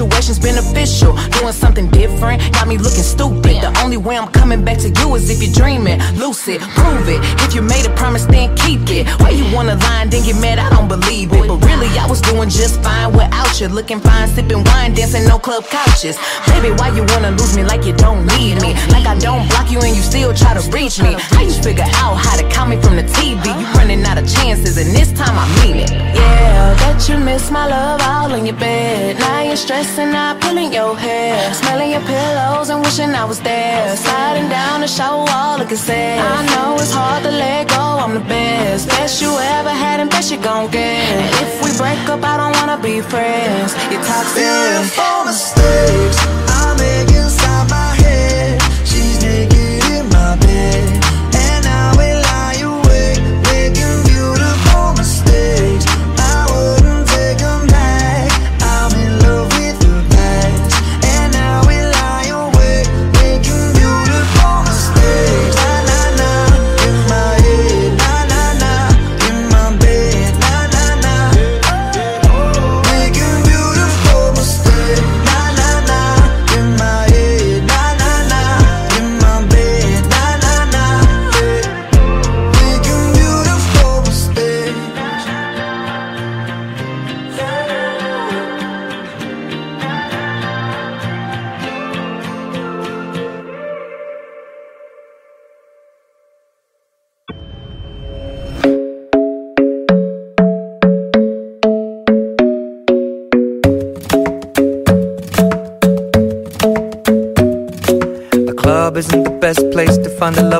situation's beneficial. Doing something different got me looking stupid only way I'm coming back to you is if you're dreaming. Lucid, prove it. If you made a promise, then keep it. Why you wanna lie and then get mad? I don't believe it. But really, I was doing just fine without you. Looking fine, sipping wine, dancing no club couches. Baby, why you wanna lose me like you don't need me? Like I don't block you and you still try to reach me. How you figure out how to call me from the TV? You running out of chances, and this time I mean it. Yeah, that you miss my love all in your bed. Now you're stressing not pulling your hair, smelling your pillows and wishing I was there. Sliding down the shower wall, looking sad. I know it's hard to let go, I'm the best. Best you ever had and best you gon' get. And if we break up, I don't wanna be friends. You're toxic. Beautiful mistakes I make inside my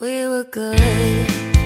We were good.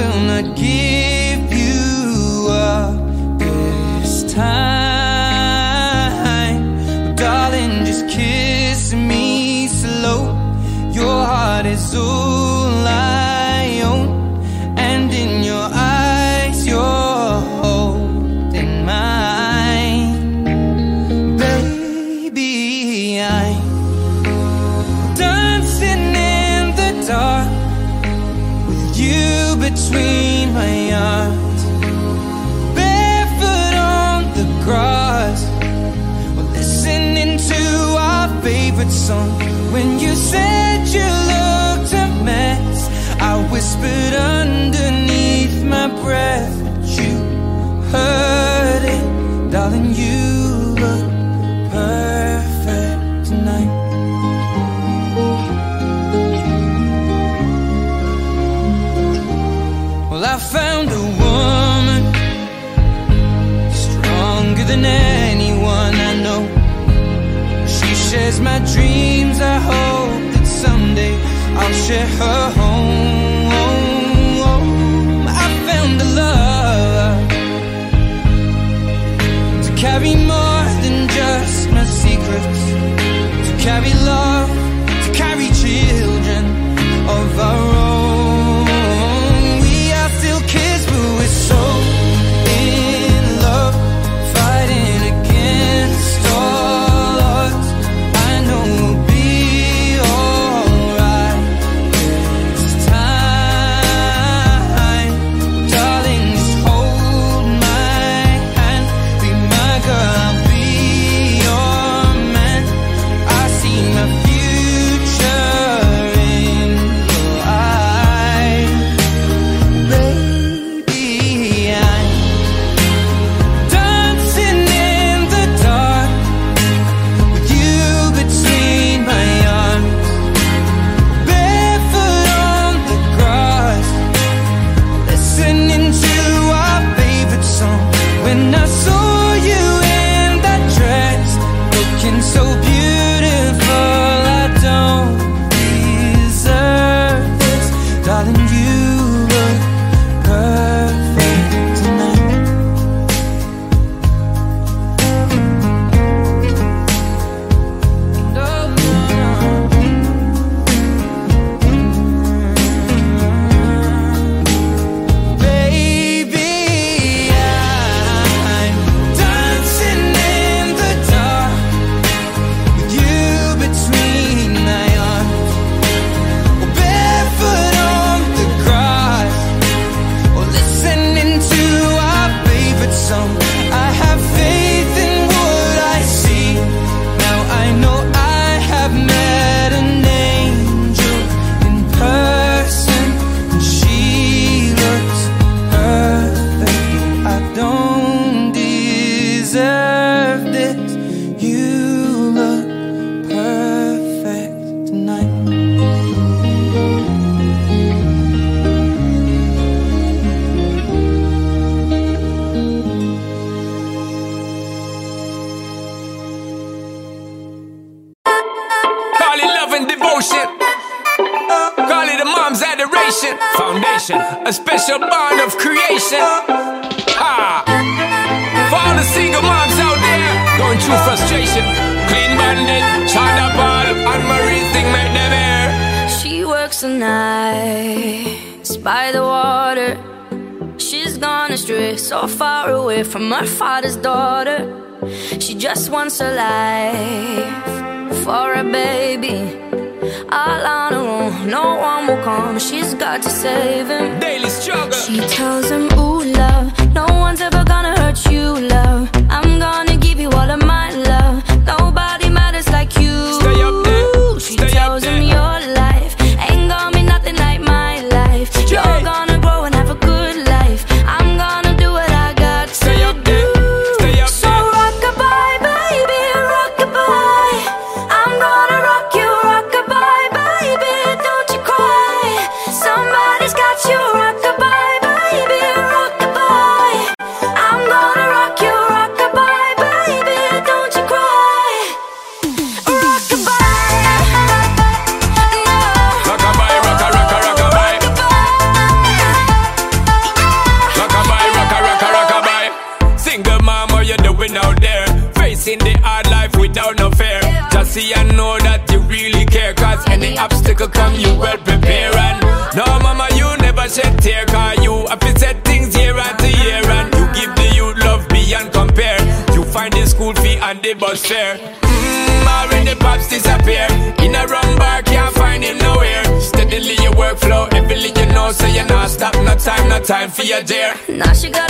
will not give. whispered underneath my breath, but you heard it, darling. You look perfect tonight. Well, I found a woman stronger than anyone I know. She shares my dreams. I hope that someday I'll share her. She got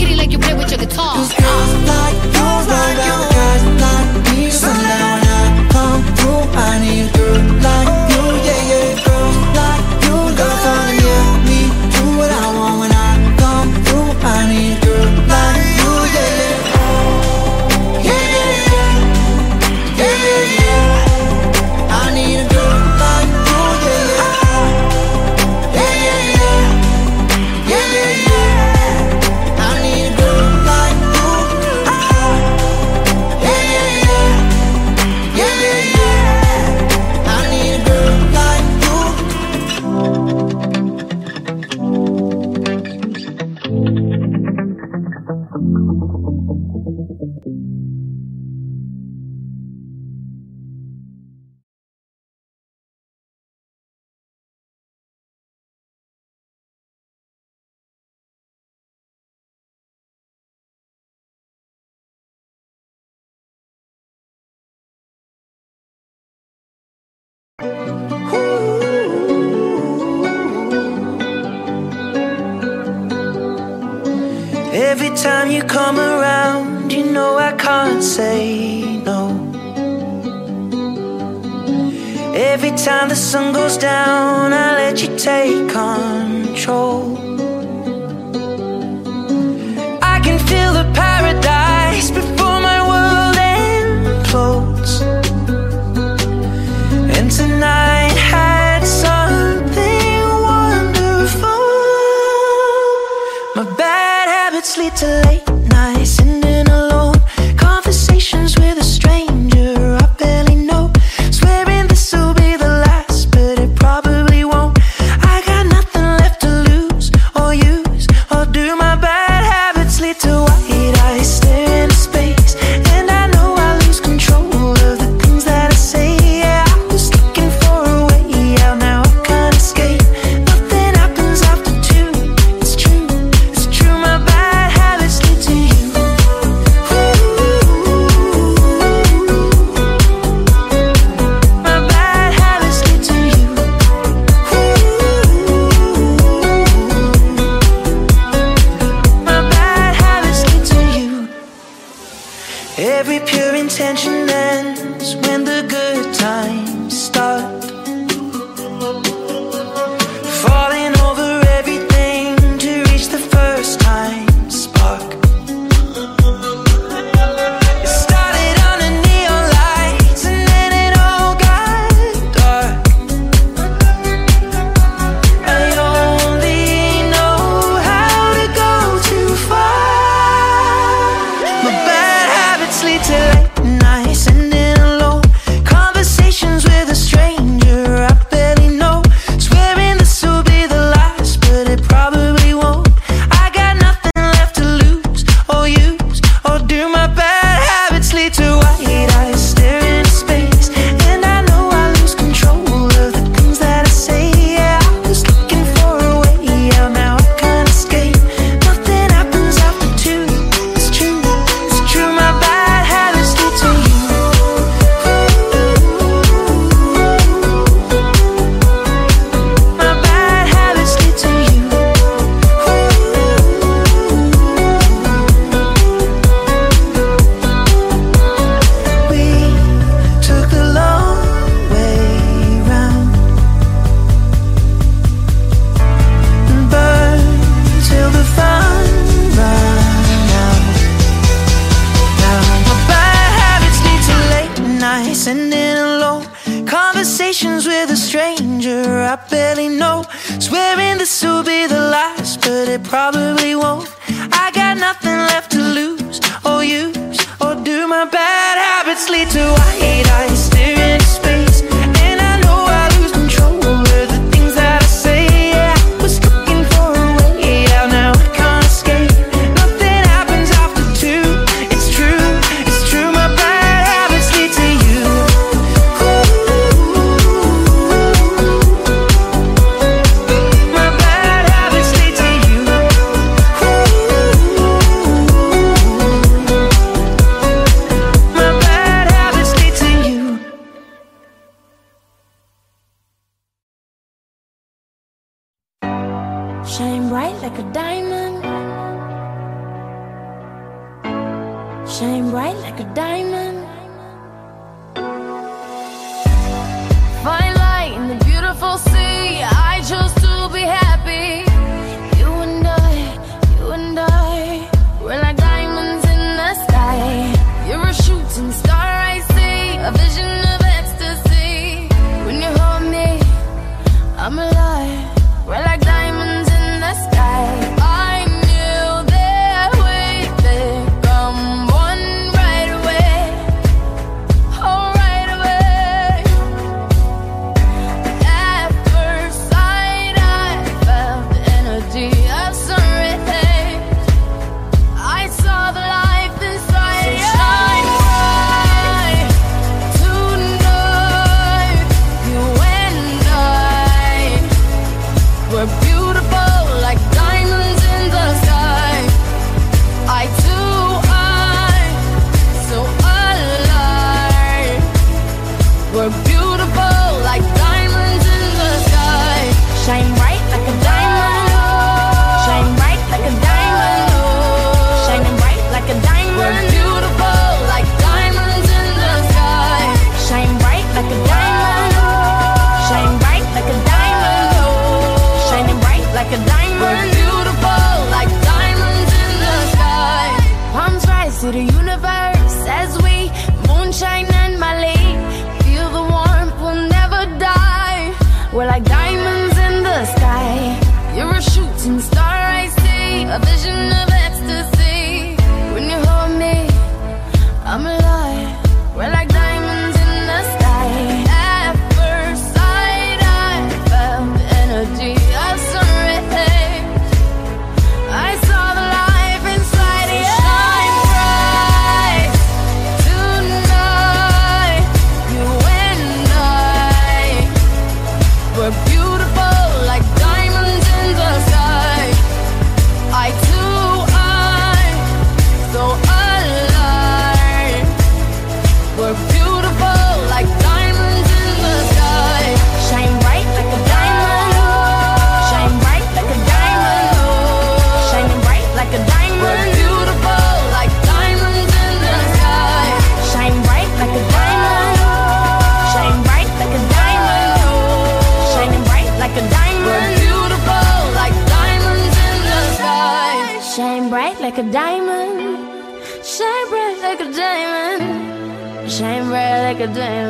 Kitty like you play with your guitar. Cause girls like, girls like, girls like me. So now when I come through, I need Every time you come around, you know I can't say no. Every time the sun goes down, I let you take control. I can feel the paradise before. Bright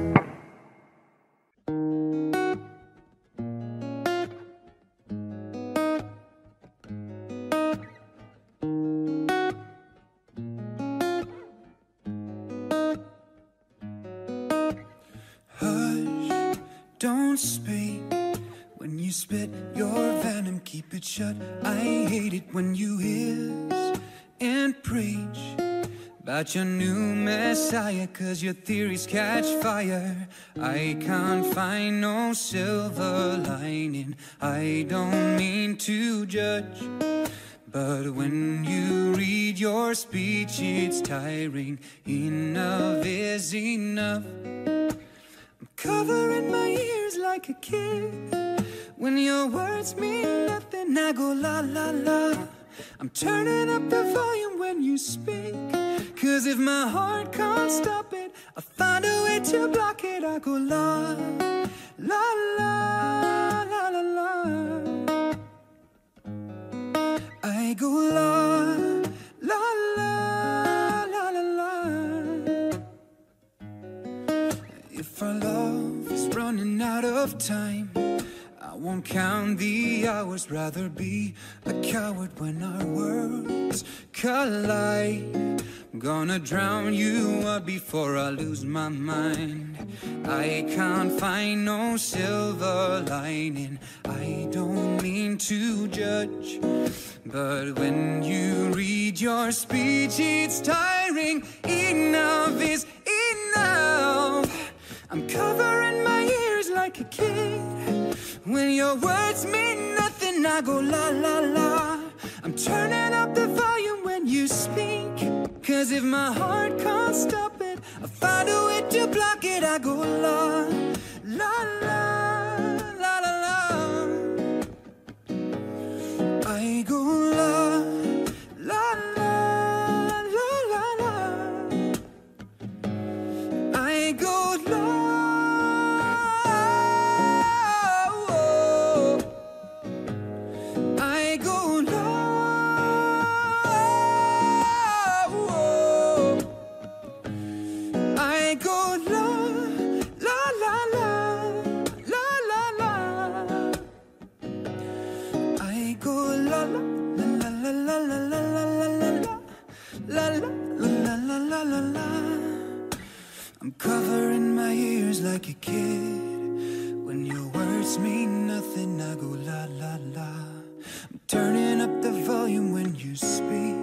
About your new messiah, cause your theories catch fire. I can't find no silver lining. I don't mean to judge. But when you read your speech, it's tiring. Enough is enough. I'm covering my ears like a kid. When your words mean nothing, I go la la la. I'm turning up the volume when you speak. Cause if my heart can't stop it, I'll find a way to block it. I go la, la, la, la, la, la. I go la, la, la, la, la, la. If our love is running out of time. I won't count the hours, rather be a coward when our worlds collide. I'm gonna drown you out before I lose my mind. I can't find no silver lining. I don't mean to judge, but when you read your speech, it's tiring. Enough is enough. I'm covering my ears like a kid. When your words mean nothing, I go la la la. I'm turning up the volume when you speak. Cause if my heart can't stop it, I find a way to block it. I go la la la. Turning up the volume when you speak.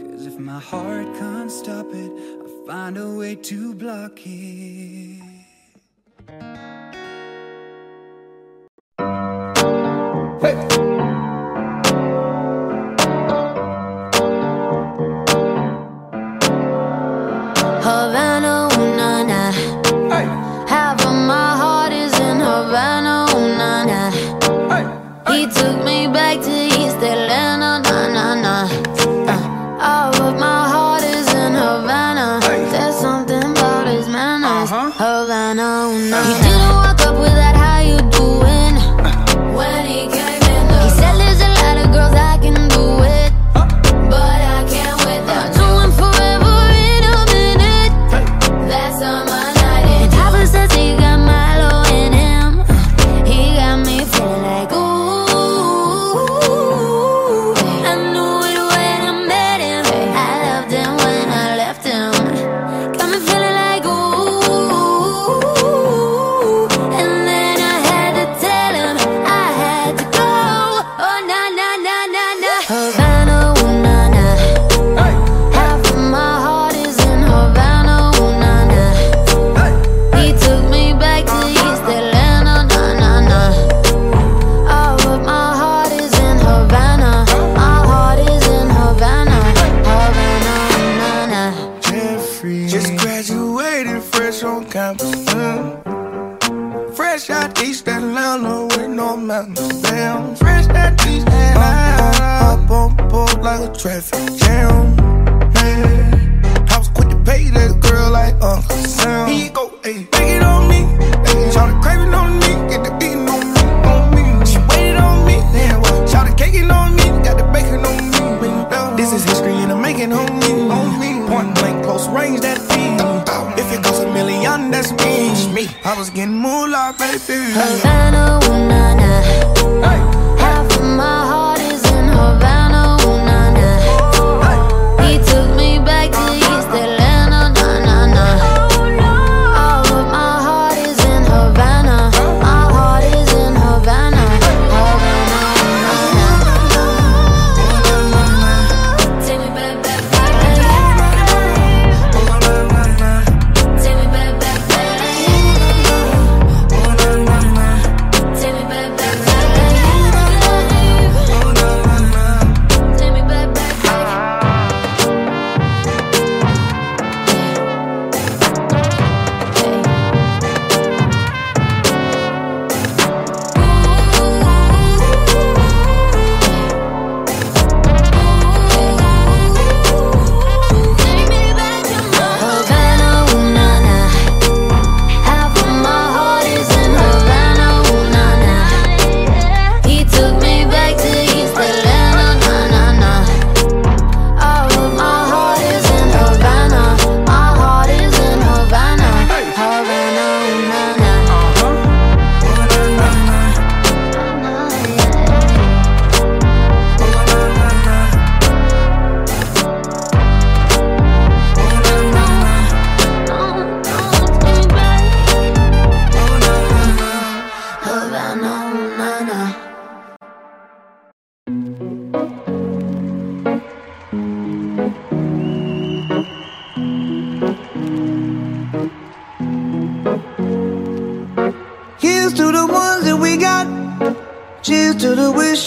Cause if my heart can't stop it, I'll find a way to block it.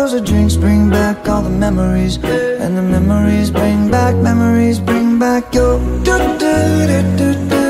Cause the drinks bring back all the memories. And the memories bring back, memories bring back your. do do do do do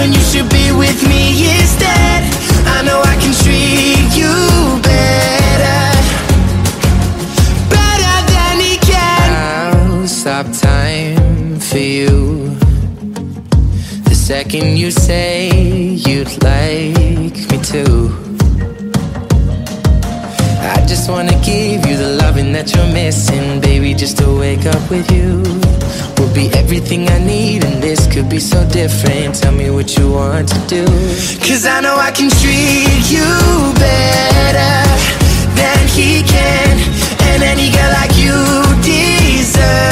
when you should be with me instead? I know I can treat you better, better than he can. I'll stop time for you. The second you say you'd like me to. Wanna give you the loving that you're missing, baby. Just to wake up with you will be everything I need, and this could be so different. Tell me what you want to do. Cause I know I can treat you better than he can, and any girl like you deserves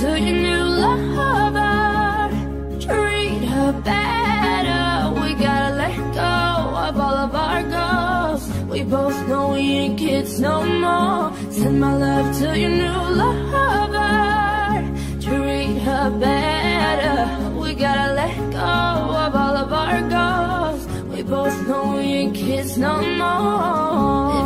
to your new lover. Treat her better. We gotta let go of all of our goals We both know we ain't kids no more. Send my love to your new lover. Treat her better. We gotta let go of all of our goals We both know we ain't kids no more.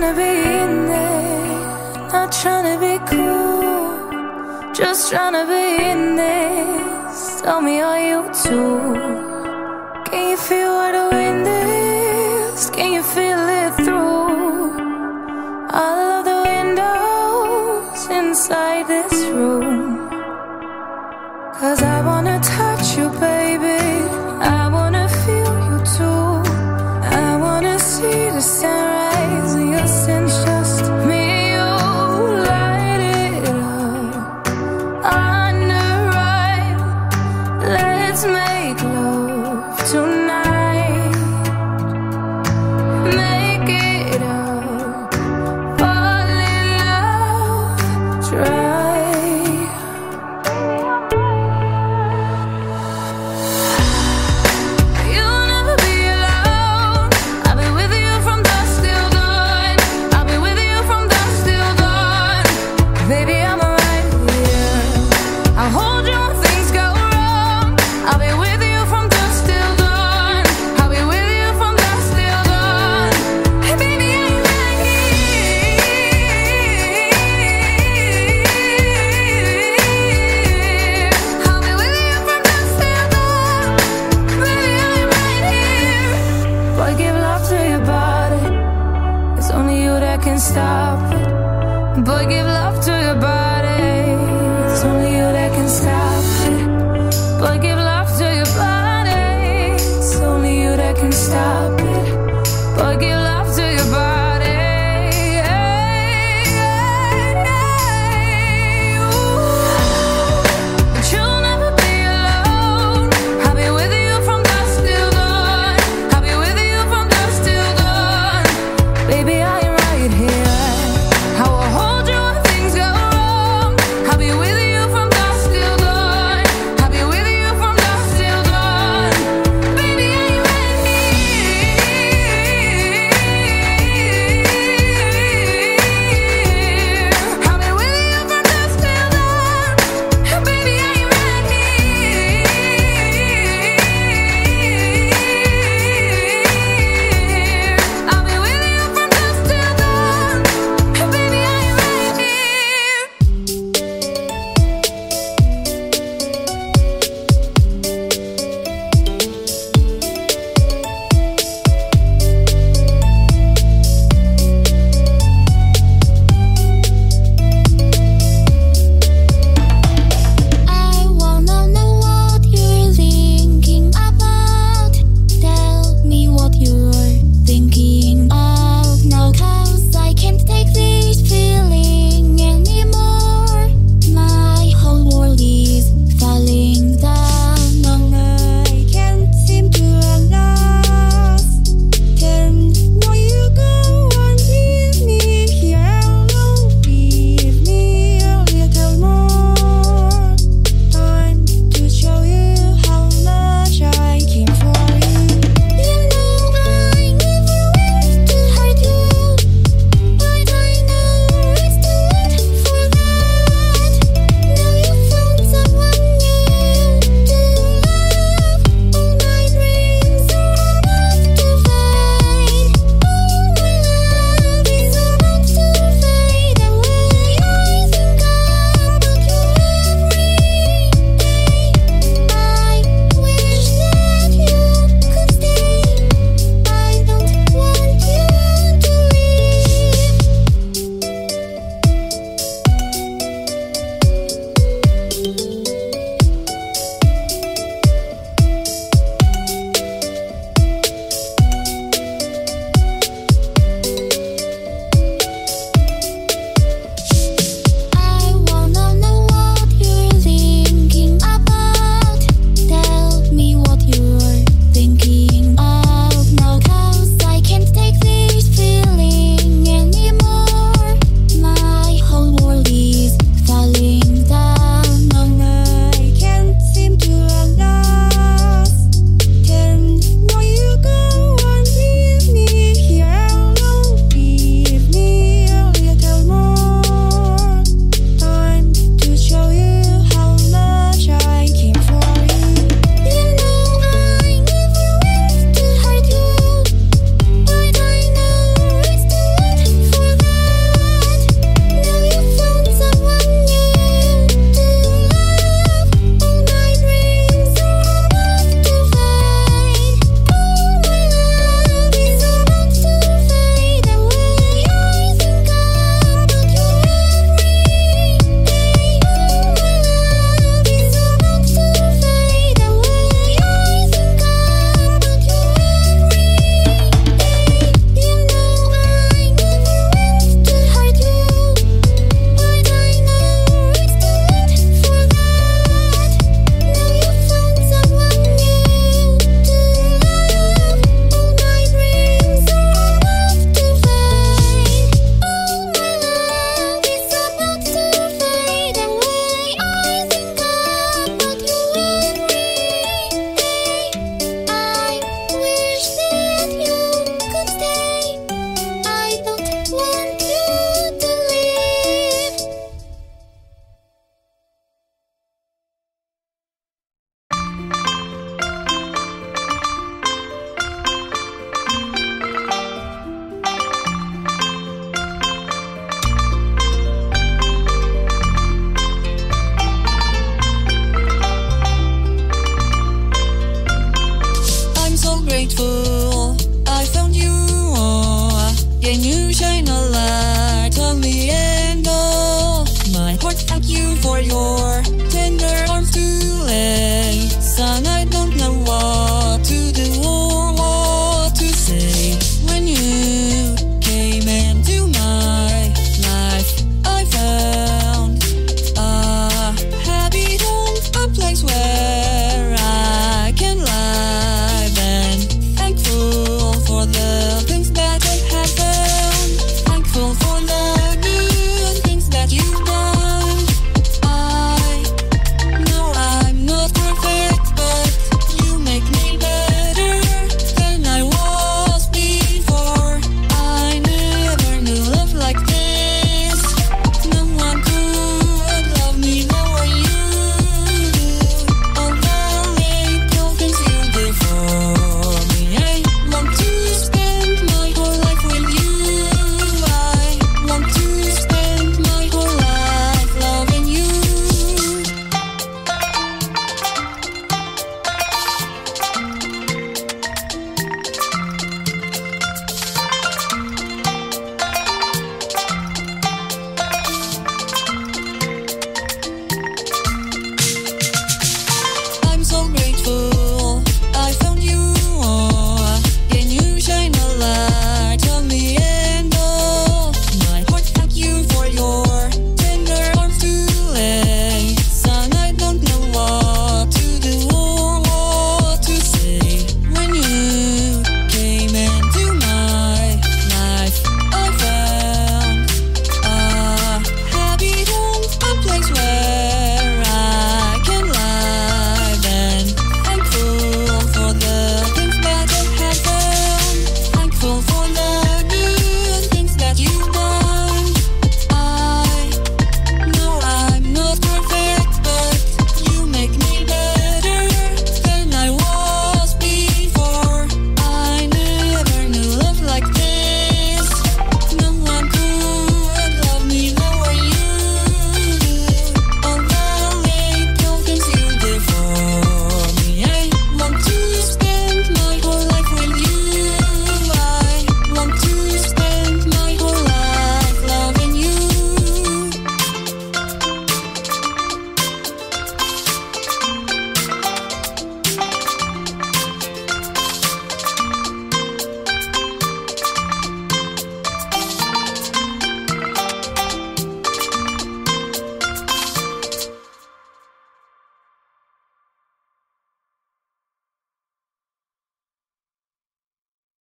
trying to be in this. not trying to be cool, just trying to be in this. Tell me, are you too? Can you feel what I